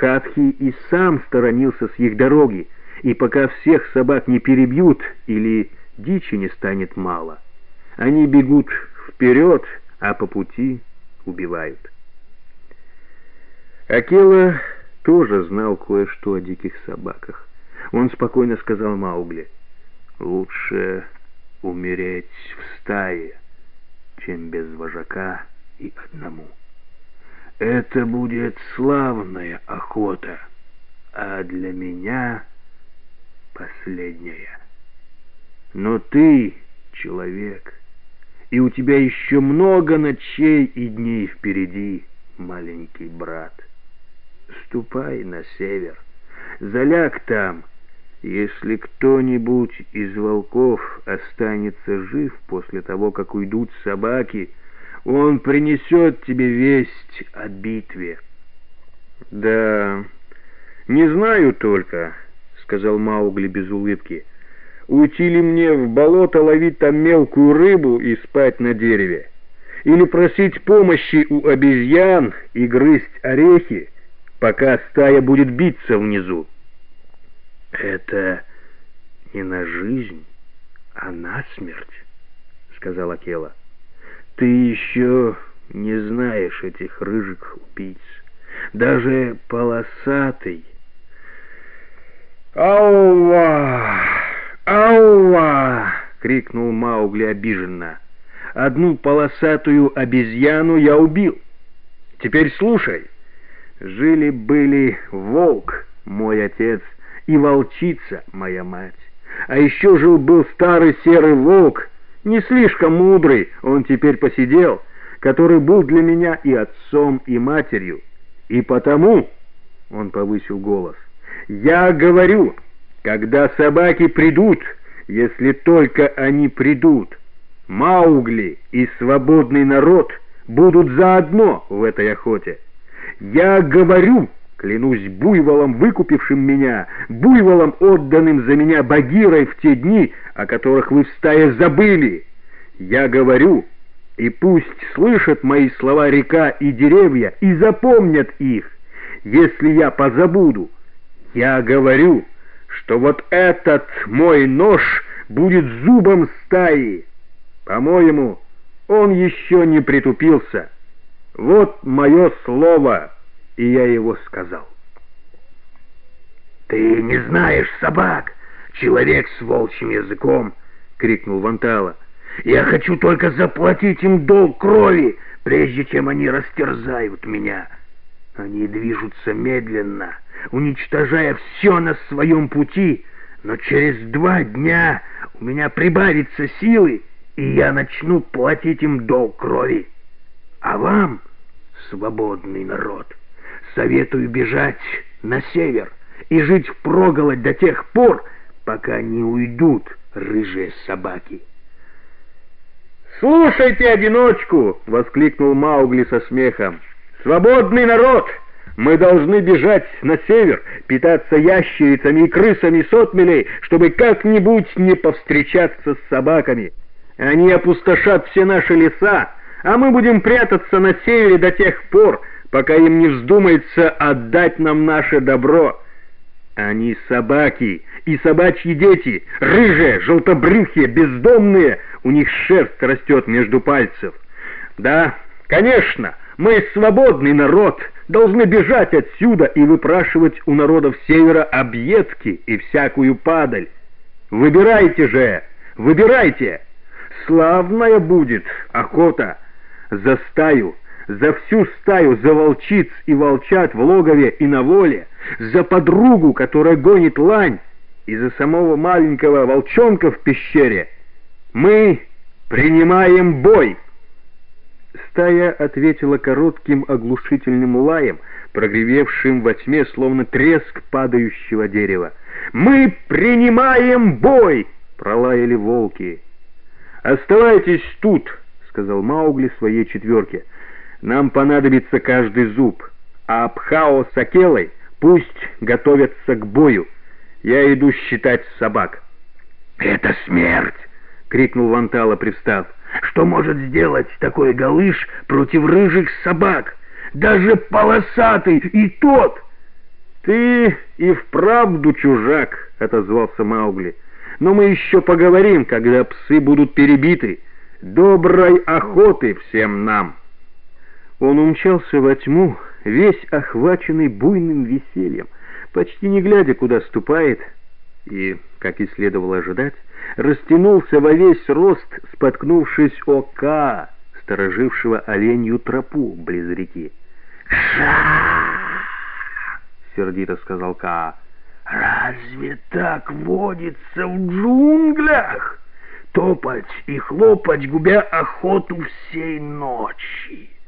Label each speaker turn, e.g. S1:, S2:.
S1: Хатхи и сам сторонился с их дороги, и пока всех собак не перебьют или дичи не станет мало, они бегут вперед, а по пути убивают. Акела тоже знал кое-что о диких собаках. Он спокойно сказал Маугли, «Лучше умереть в стае, чем без вожака и одному. Это будет славная охота, а для меня последняя. Но ты человек, и у тебя еще много ночей и дней впереди, маленький брат. Ступай на север, заляг там, если кто-нибудь из волков останется жив после того, как уйдут собаки, он принесет тебе весть о битве. Да, не знаю только, сказал Маугли без улыбки. Уйти ли мне в болото ловить там мелкую рыбу и спать на дереве? Или просить помощи у обезьян и грызть орехи, пока стая будет биться внизу? «Это не на жизнь, а на смерть», — сказала Кела. «Ты еще не знаешь этих рыжих убийц. Даже полосатый...» «Ауа! Ауа!» — крикнул Маугли обиженно. «Одну полосатую обезьяну я убил. Теперь слушай. Жили-были волк, мой отец, — и волчица моя мать. А еще жил-был старый серый волк, не слишком мудрый, он теперь посидел, который был для меня и отцом, и матерью. И потому, — он повысил голос, — я говорю, когда собаки придут, если только они придут, Маугли и свободный народ будут заодно в этой охоте. Я говорю, — Клянусь буйволом, выкупившим меня, буйволом, отданным за меня Багирой в те дни, о которых вы в стае забыли. Я говорю, и пусть слышат мои слова река и деревья, и запомнят их, если я позабуду. Я говорю, что вот этот мой нож будет зубом стаи. По-моему, он еще не притупился. Вот мое слово» и я его сказал. «Ты не знаешь собак, человек с волчьим языком!» — крикнул Вантала. «Я хочу только заплатить им долг крови, прежде чем они растерзают меня. Они движутся медленно, уничтожая все на своем пути, но через два дня у меня прибавится силы, и я начну платить им долг крови. А вам, свободный народ, — Советую бежать на север и жить впроголодь до тех пор, пока не уйдут рыжие собаки. «Слушайте одиночку!» — воскликнул Маугли со смехом. «Свободный народ! Мы должны бежать на север, питаться ящерицами и крысами сотмелей, чтобы как-нибудь не повстречаться с собаками. Они опустошат все наши леса, а мы будем прятаться на севере до тех пор, пока им не вздумается отдать нам наше добро. Они собаки и собачьи дети, рыжие, желтобрюхие, бездомные, у них шерсть растет между пальцев. Да, конечно, мы свободный народ, должны бежать отсюда и выпрашивать у народов севера объедки и всякую падаль. Выбирайте же, выбирайте! Славная будет охота за стаю, за всю стаю, за волчиц и волчат в логове и на воле, за подругу, которая гонит лань, и за самого маленького волчонка в пещере. Мы принимаем бой!» Стая ответила коротким оглушительным лаем, прогревевшим во тьме, словно треск падающего дерева. «Мы принимаем бой!» — пролаяли волки. «Оставайтесь тут!» — сказал Маугли своей четверке. Нам понадобится каждый зуб, а Абхао с Акелой пусть готовятся к бою. Я иду считать собак». «Это смерть!» — крикнул Вантала, привстав. «Что может сделать такой галыш против рыжих собак? Даже полосатый и тот!» «Ты и вправду чужак», — отозвался Маугли. «Но мы еще поговорим, когда псы будут перебиты. Доброй охоты всем нам!» Он умчался во тьму, весь охваченный буйным весельем, почти не глядя, куда ступает, и, как и следовало ожидать, растянулся во весь рост, споткнувшись о Ка, сторожившего оленью тропу близ реки.
S2: «Ша!» — сердито сказал Ка. «Разве так водится в джунглях? Топать и хлопать, губя охоту всей ночи!»